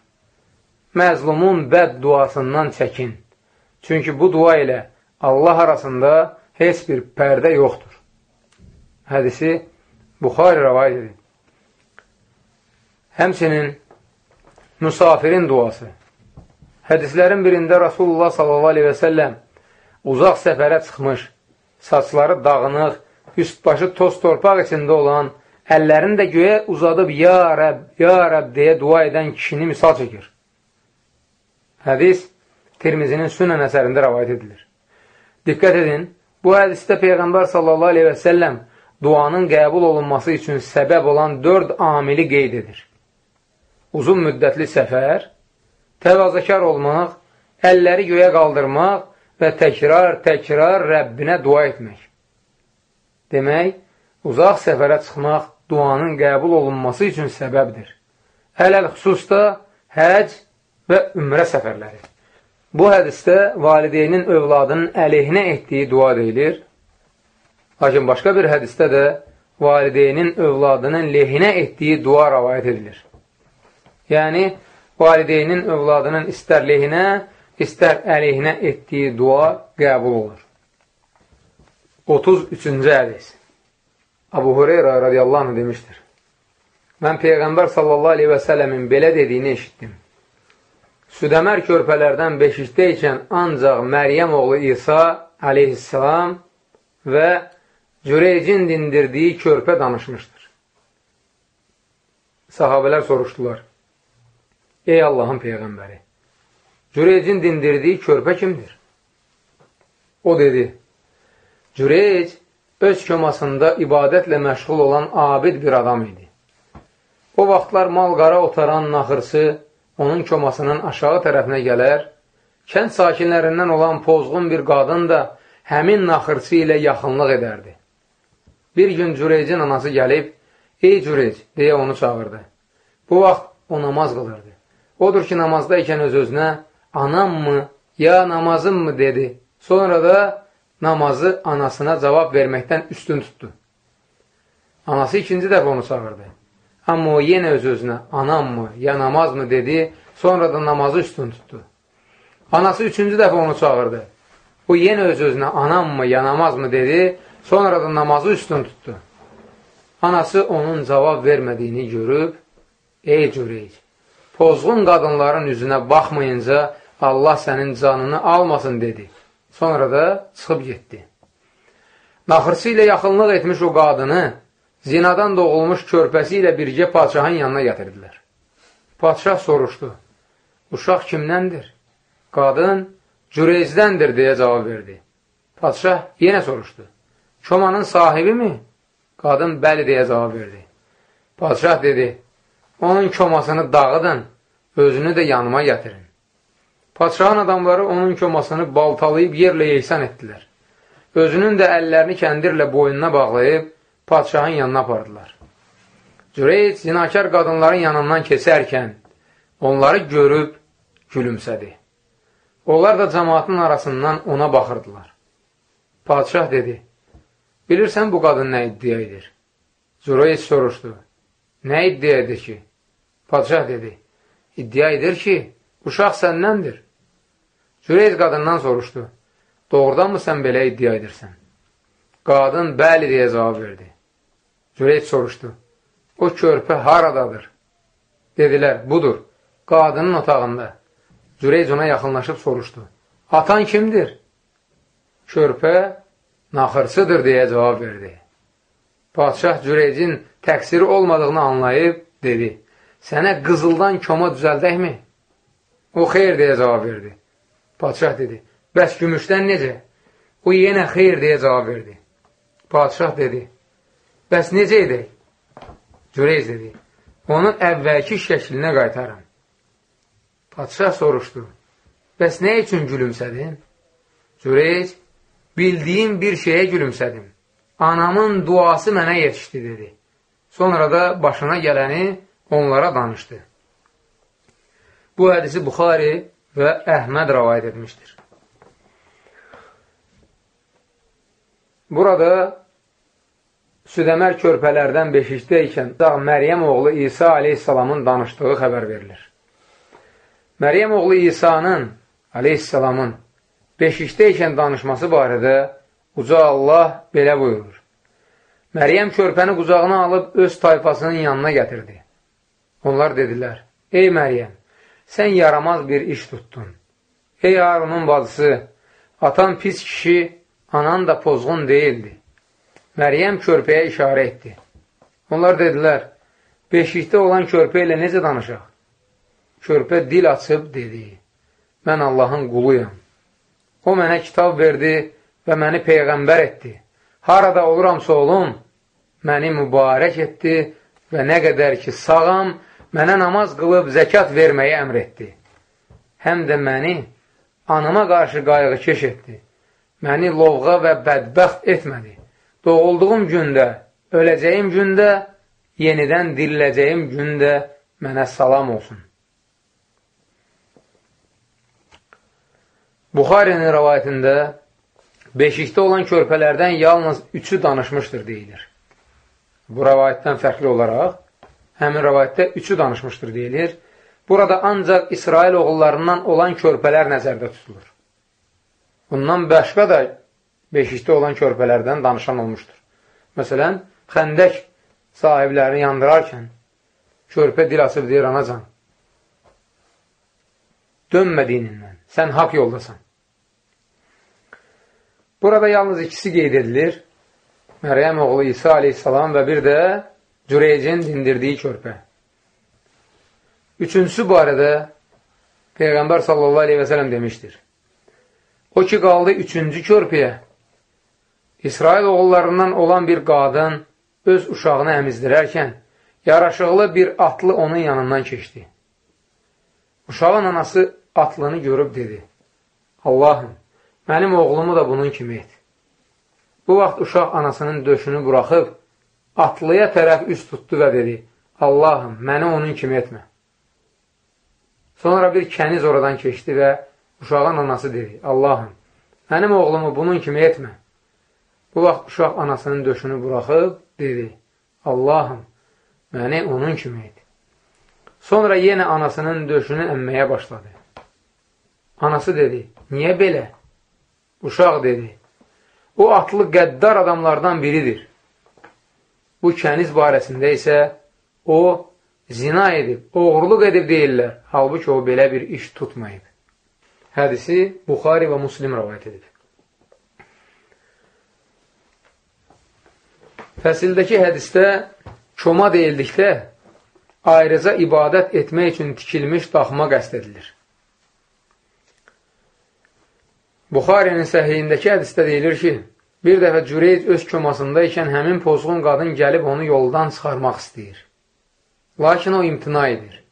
Məzlumun bəd duasından çəkin. Çünki bu dua ilə Allah arasında heç bir pərdə yoxdur. Hədisi Buxari rəvayət edir. Həmçinin müsafirin duası. Hədislərin birində Rasulullah s.a.v. uzaq səfərə çıxmış, saçları dağınıq, üst-başı toz torpaq içində olan, əllərini də göyə uzadıb, Ya Rəb, Ya Rəb deyə dua edən kişini misal çəkir. Hədis Tirmizinin sünən əsərində rəvayət edilir. Diqqət edin, bu hədisdə Peyğəmbər s.a.v. duanın qəbul olunması üçün səbəb olan dörd amili qeyd edir uzun müddətli səfər, təvazəkar olmaq, əlləri göyə qaldırmaq və təkrar-təkrar Rəbbinə dua etmək. Demək, uzaq səfərə çıxmaq duanın qəbul olunması üçün səbəbdir. Ələl xüsusda həc və ümrə səfərləri. Bu hədisdə valideynin övladının əleyhinə etdiyi dua deyilir. Lakin başqa bir hədisdə də valideynin övladının lehinə etdiyi dua rəvayət edilir. Yəni, valideynin övladının istər lehinə, istər əleyhinə etdiyi dua qəbul olur. 33-cü hədis Abu Hureyra radiyallahu anh demişdir. Mən Peyğəmbər sallallahu aleyhi və sələmin belə dediyini eşitdim. Südəmər körpələrdən beşikdə ikən ancaq Məryəm oğlu İsa aleyhissalam və Cüreycin dindirdiyi körpə danışmışdır. Sahabələr soruşdular. Ey Allahın Peyğəmbəri, Cüreycin dindirdiyi körpə kimdir? O dedi, Cüreyc öz kömasında ibadətlə məşğul olan abid bir adam idi. O vaxtlar mal-qara otaran naxırsı onun kömasının aşağı tərəfinə gələr, kənd sakinlərindən olan pozğun bir qadın da həmin naxırsı ilə yaxınlıq edərdi. Bir gün Cüreycin anası gəlib, ey Cüreyc, deyə onu çağırdı. Bu vaxt o namaz qılırdı. Odur ki, namazdaykən öz-özünə anam mı, ya namazım mı dedi. Sonra da namazı anasına cavab verməkdən üstün tutdu. Anası ikinci dəfə onu çağırdı. Amma o yenə öz-özünə anam mı, ya namaz mı dedi. Sonra da namazı üstün tutdu. Anası üçüncü dəfə onu çağırdı. O yenə öz-özünə anam mı, ya namaz mı dedi. Sonra da namazı üstün tutdu. Anası onun cavab vermədiyini görüb, ey cüreyc, pozğun qadınların üzünə baxmayınca Allah sənin canını almasın dedi. Sonra da çıxıb getdi. Naxırsı ilə yaxınlıq etmiş o qadını zinadan doğulmuş körpəsi ilə birgə padişahın yanına gətirdilər. Padişah soruşdu, uşaq kimdəndir? Qadın Cüreyzdəndir deyə cavab verdi. Padişah yenə soruşdu. Komanın sahibi mi? Qadın bəli deyə cavab verdi. Padişah dedi, onun komasını dağıdın, özünü də yanıma gətirin. Padişahın adamları onun komasını baltalayıb yerlə yeysan etdilər. Özünün də əllərini kəndirlə boynuna bağlayıb, padişahın yanına apardılar. Cüreyc zinakar qadınların yanından keçərkən onları görüb gülümsədi. Onlar da cəmaatın arasından ona baxırdılar. Padişah dedi, bilirsən bu qadın nə iddia edir? Cüreyc soruşdu, nə iddia edir ki? Padişah dedi, iddia edir ki, uşaq səndəndir. Cüreyc qadından soruşdu, doğrudan mı sən belə iddia edirsən? Qadın bəli deyə cavab verdi. Cüreyc soruşdu, o körpə haradadır? Dedilər, budur, qadının otağında. Cüreyc ona yaxınlaşıb soruşdu, atan kimdir? Körpə naxırsıdır deyə cavab verdi. Padişah Cüreycin təqsiri olmadığını anlayıb, dedi, sənə qızıldan koma düzəldəkmi? O, xeyr deyə cavab verdi. Padişah dedi, bəs gümüşdən necə? O, yenə xeyr deyə cavab verdi. Padişah dedi, bəs necə edək? Cüreyz dedi, onun əvvəlki şəklinə qaytarın. Padişah soruşdu, bəs nə üçün gülümsədin? Cüreyz, bildiyim bir şeyə gülümsədim. Anamın duası mənə yetişdi, dedi. Sonra da başına gələni onlara danışdı. Bu hədisi Buxari və Əhməd rəvayət etmişdir. Burada Südəmər körpələrdən beşikdə ikən Məryəm oğlu İsa aleyhissalamın danışdığı xəbər verilir. Məryəm oğlu İsa'nın aleyhissalamın beşikdə ikən danışması barədə Uca Allah belə buyurur. Məryəm körpəni qucağına alıb öz tayfasının yanına gətirdi. Onlar dedilər, ey Məryəm, sən yaramaz bir iş tutdun. Ey Harunun bacısı, atan pis kişi, anan da pozğun deyildi. Məryəm körpəyə işarə etdi. Onlar dedilər, beşikdə olan körpə ilə necə danışaq? Körpə dil açıb dedi, mən Allahın quluyam. O mənə kitab verdi və məni peyğəmbər etdi. Harada oluramsa olum, məni mübarək etdi və nə qədər ki sağam, mənə namaz qılıb zəkat verməyi əmr etdi. Həm də məni anama qarşı qayğı keş etdi. Məni lovğa və bədbəxt etmədi. Doğulduğum gündə, öləcəyim gündə, yenidən diriləcəyim gündə mənə salam olsun. Buxarinin rəvayətində beşikdə olan körpələrdən yalnız üçü danışmışdır deyilir. Bu rəvayətdən fərqli olaraq həmin rəvayətdə üçü danışmışdır deyilir. Burada ancaq İsrail oğullarından olan körpələr nəzərdə tutulur. Bundan başqa da beşikdə olan körpələrdən danışan olmuşdur. Məsələn, xəndək sahiblərini yandırarkən körpə dil açıb deyir, anacan, dönmə dinindən, sən haqq yoldasan. Burada yalnız ikisi qeyd edilir. Məryəm oğlu İsa aleyhissalam və bir də Cüreycin dindirdiyi körpə. Üçüncüsü barədə Peyğəmbər sallallahu aleyhi və sələm demişdir. O ki, qaldı üçüncü körpəyə. İsrail oğullarından olan bir qadın öz uşağını əmizdirərkən, yaraşıqlı bir atlı onun yanından keçdi. Uşağın anası atlını görüb dedi, Allahım, mənim oğlumu da bunun kimi et. Bu vaxt uşaq anasının döşünü buraxıb, atlıya tərəf üst tutdu və dedi, Allahım, məni onun kimi etmə. Sonra bir kəniz oradan keçdi və uşağın anası dedi, Allahım, mənim oğlumu bunun kimi etmə. Bu vaxt uşaq anasının döşünü buraxıb, dedi, Allahım, məni onun kimi et. Sonra yenə anasının döşünü əmməyə başladı. Anası dedi, niyə belə? Uşaq dedi, o atlı qəddar adamlardan biridir. Bu kəniz barəsində isə o zina edib, oğurluq edib deyirlər. Halbuki o belə bir iş tutmayıb. Hədisi Buxari və Muslim rəvayət edib. Fəsildəki hədisdə koma deyildikdə ayrıca ibadət etmək üçün tikilmiş daxma qəst edilir. Buxarinin səhiyindəki hədistə deyilir ki, bir dəfə Cüreyc öz komasında ikən həmin pozğun qadın gəlib onu yoldan çıxarmaq istəyir. Lakin o imtina edir.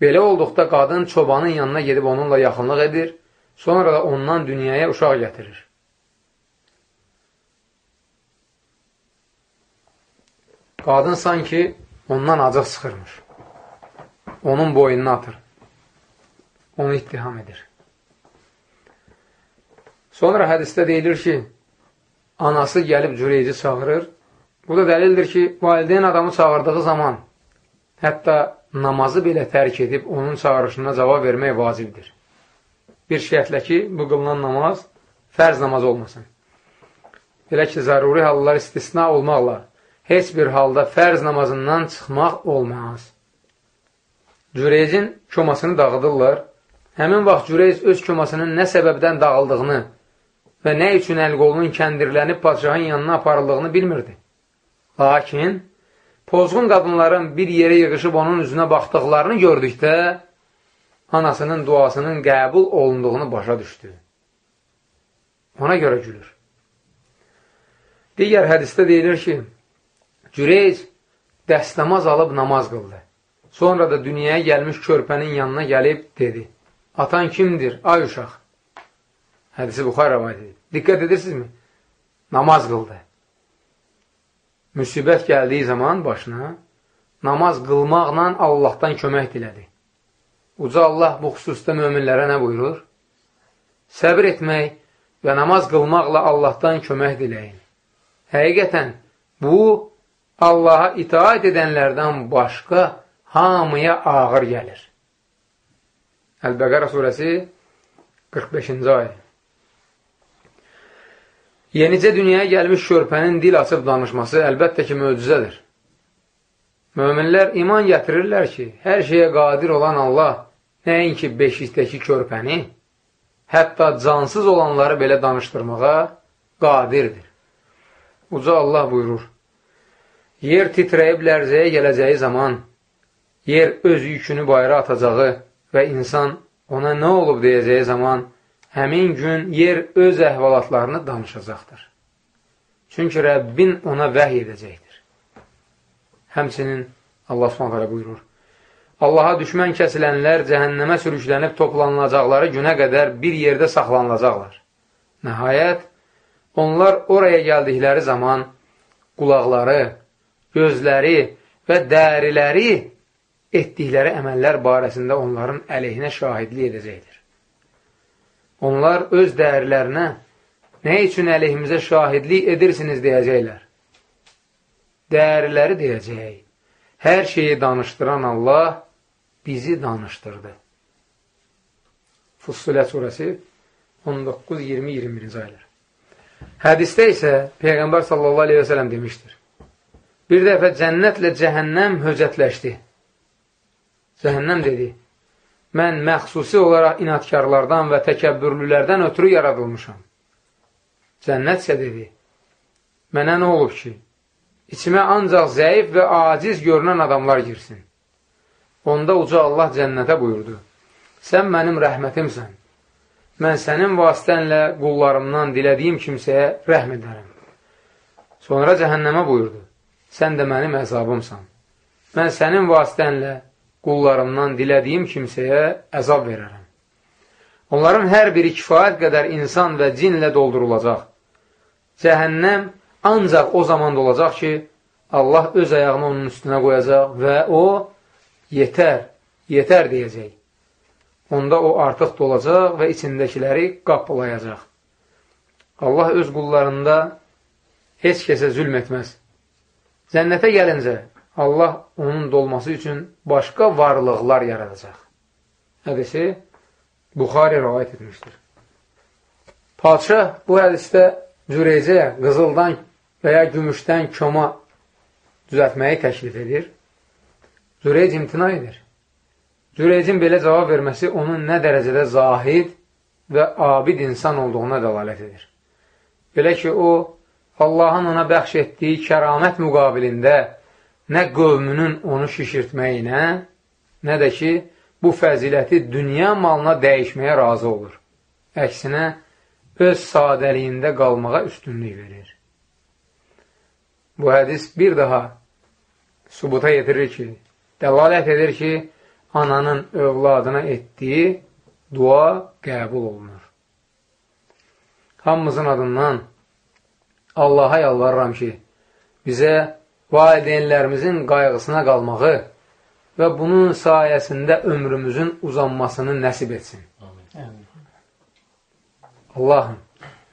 Belə olduqda qadın çobanın yanına gedib onunla yaxınlıq edir, sonra da ondan dünyaya uşaq gətirir. Qadın sanki ondan acıq sıxırmış. Onun boynuna atır. Onu ittiham edir. Sonra hədisdə deyilir ki, anası gəlib cüreyci çağırır. Bu da dəlildir ki, valideyn adamı çağırdığı zaman hətta namazı belə tərk edib onun çağırışına cavab vermək vacibdir. Bir şərtlə ki, bu qılınan namaz fərz namaz olmasın. Belə ki, zəruri hallar istisna olmaqla heç bir halda fərz namazından çıxmaq olmaz. Cüreycin komasını dağıdırlar. Həmin vaxt Cüreyc öz komasının nə səbəbdən dağıldığını və nə üçün əl-qolunun kəndirlənib padşahın yanına aparıldığını bilmirdi. Lakin, pozğun qadınların bir yerə yığışıb onun üzünə baxdıqlarını gördükdə, anasının duasının qəbul olunduğunu başa düşdü. Ona görə gülür. Digər hədistə deyilir ki, Cüreyc dəstəmaz alıb namaz qıldı. Sonra da dünyaya gəlmiş körpənin yanına gəlib dedi, Atan kimdir, ay uşaq? Hədisi Buxar rəvayət edir. Diqqət edirsinizmi? Namaz qıldı. Müsibət gəldiyi zaman başına namaz qılmaqla Allahdan kömək dilədi. Uca Allah bu xüsusda möminlərə nə buyurur? Səbir etmək və namaz qılmaqla Allahdan kömək diləyin. Həqiqətən, bu, Allaha itaat edənlərdən başqa hamıya ağır gəlir. Əl-Bəqərə surəsi 45-ci ayə. Yenicə dünyaya gəlmiş körpənin dil açıb danışması əlbəttə ki, möcüzədir. Möminlər iman gətirirlər ki, hər şeyə qadir olan Allah nəinki beşikdəki körpəni, hətta cansız olanları belə danışdırmağa qadirdir. Uca Allah buyurur, Yer titrəyib lərzəyə gələcəyi zaman, yer öz yükünü bayra atacağı və insan ona nə olub deyəcəyi zaman, həmin gün yer öz əhvalatlarını danışacaqdır. Çünki Rəbbin ona vəhy edəcəkdir. Həmçinin Allah s.ə. buyurur, Allaha düşmən kəsilənlər cəhənnəmə sürüklənib toplanılacaqları günə qədər bir yerdə saxlanılacaqlar. Nəhayət, onlar oraya gəldikləri zaman qulaqları, gözləri və dəriləri etdikləri əməllər barəsində onların əleyhinə şahidlik edəcəkdir. Onlar öz dəyərlərinə nə üçün əleyhimizə şahidlik edirsiniz deyəcəklər. Dəyərləri deyəcək. Hər şeyi danışdıran Allah bizi danışdırdı. Fussilə surəsi 19-20-21-ci aylar. Hədistə isə Peyğəmbər sallallahu aleyhi və sələm demişdir. Bir dəfə cənnətlə cəhənnəm höcətləşdi. Cəhənnəm dedi, mən məxsusi olaraq inatkarlardan və təkəbbürlülərdən ötürü yaradılmışam. Cənnət isə dedi, mənə nə olub ki, içimə ancaq zəif və aciz görünən adamlar girsin. Onda uca Allah cənnətə buyurdu, sən mənim rəhmətimsən, mən sənin vasitənlə qullarımdan dilədiyim kimsəyə rəhm edərəm. Sonra cəhənnəmə buyurdu, sən də mənim əzabımsan, mən sənin vasitənlə qullarımdan dilədiyim kimsəyə əzab verərəm. Onların hər biri kifayət qədər insan və cinlə doldurulacaq. Cəhənnəm ancaq o zaman olacaq ki, Allah öz ayağını onun üstünə qoyacaq və o yetər, yetər deyəcək. Onda o artıq dolacaq və içindəkiləri qapılayacaq. Allah öz qullarında heç kəsə zülm etməz. Cənnətə gəlincə, Allah onun dolması üçün başqa varlıqlar yaradacaq. Hədisi Buxari rəvayət etmişdir. Padişah bu hədisdə Cüreycəyə qızıldan və ya gümüşdən koma düzəltməyi təklif edir. Cüreyc imtina edir. Cüreycin belə cavab verməsi onun nə dərəcədə zahid və abid insan olduğuna dəlalət edir. Belə ki, o, Allahın ona bəxş etdiyi kəramət müqabilində nə qövmünün onu şişirtməyinə, nə də ki, bu fəziləti dünya malına dəyişməyə razı olur. Əksinə, öz sadəliyində qalmağa üstünlük verir. Bu hədis bir daha subuta yetirir ki, dəlalət edir ki, ananın övladına etdiyi dua qəbul olunur. Hamımızın adından Allaha yalvarıram ki, bizə valideynlərimizin qayğısına qalmağı və bunun sayəsində ömrümüzün uzanmasını nəsib etsin. Allahım,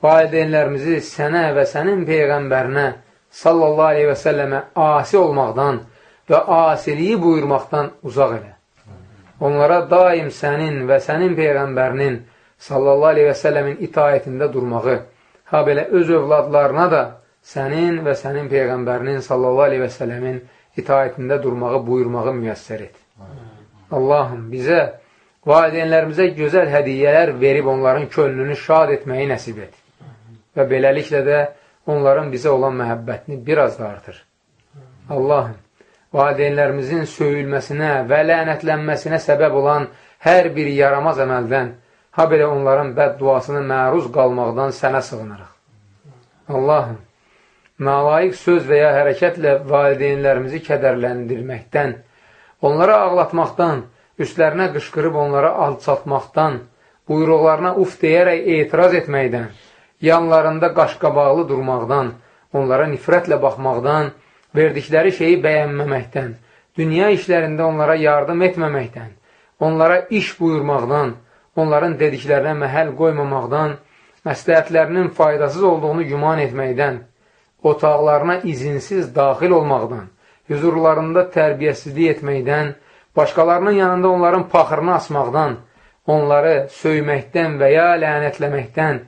valideynlərimizi sənə və sənin Peyğəmbərinə sallallahu aleyhi və səlləmə asi olmaqdan və asiliyi buyurmaqdan uzaq elə. Onlara daim sənin və sənin Peyğəmbərinin sallallahu aleyhi və səlləmin itaətində durmağı, ha belə öz övladlarına da sənin və sənin Peyğəmbərinin sallallahu aleyhi və səlləmin itaətində durmağı, buyurmağı müyəssər et. Allahım, bizə, valideynlərimizə gözəl hədiyyələr verib onların könlünü şad etməyi nəsib et. Və beləliklə də onların bizə olan məhəbbətini biraz da artır. Allahım, valideynlərimizin söyülməsinə və lənətlənməsinə səbəb olan hər bir yaramaz əməldən, ha belə onların bəd duasına məruz qalmaqdan sənə sığınırıq. Allahım, nalayiq söz və ya hərəkətlə valideynlərimizi kədərləndirməkdən, onlara ağlatmaqdan, üstlərinə qışqırıb onlara alçatmaqdan, buyruqlarına uf deyərək etiraz etməkdən, yanlarında qaşqabaqlı durmaqdan, onlara nifrətlə baxmaqdan, verdikləri şeyi bəyənməməkdən, dünya işlərində onlara yardım etməməkdən, onlara iş buyurmaqdan, onların dediklərinə məhəl qoymamaqdan, məsləhətlərinin faydasız olduğunu güman etməkdən, otaqlarına izinsiz daxil olmaqdan, hüzurlarında tərbiyəsizlik etməkdən, başqalarının yanında onların paxırını asmaqdan, onları söyməkdən və ya lənətləməkdən,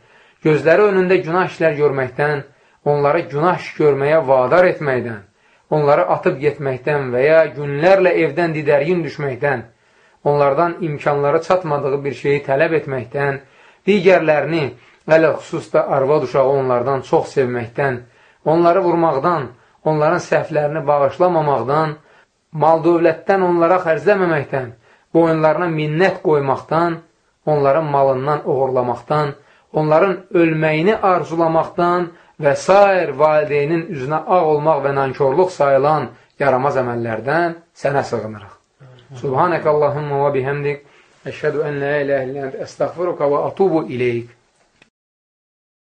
gözləri önündə günah işlər görməkdən, onları günah iş görməyə vadar etməkdən, onları atıb getməkdən və ya günlərlə evdən didərgin düşməkdən, onlardan imkanları çatmadığı bir şeyi tələb etməkdən, digərlərini, ələ xüsusda arvad uşağı onlardan çox sevməkdən, onları vurmaqdan, onların səhvlərini bağışlamamaqdan, mal dövlətdən onlara xərcləməməkdən, boyunlarına minnət qoymaqdan, onların malından uğurlamaqdan, onların ölməyini arzulamaqdan və s. valideynin üzünə ağ olmaq və nankorluq sayılan yaramaz əməllərdən sənə sığınırıq. Subhanək Allahümə və bihəmdik, əşhədu ən lə ilə ilə əstəğfiruka və atubu iləyik.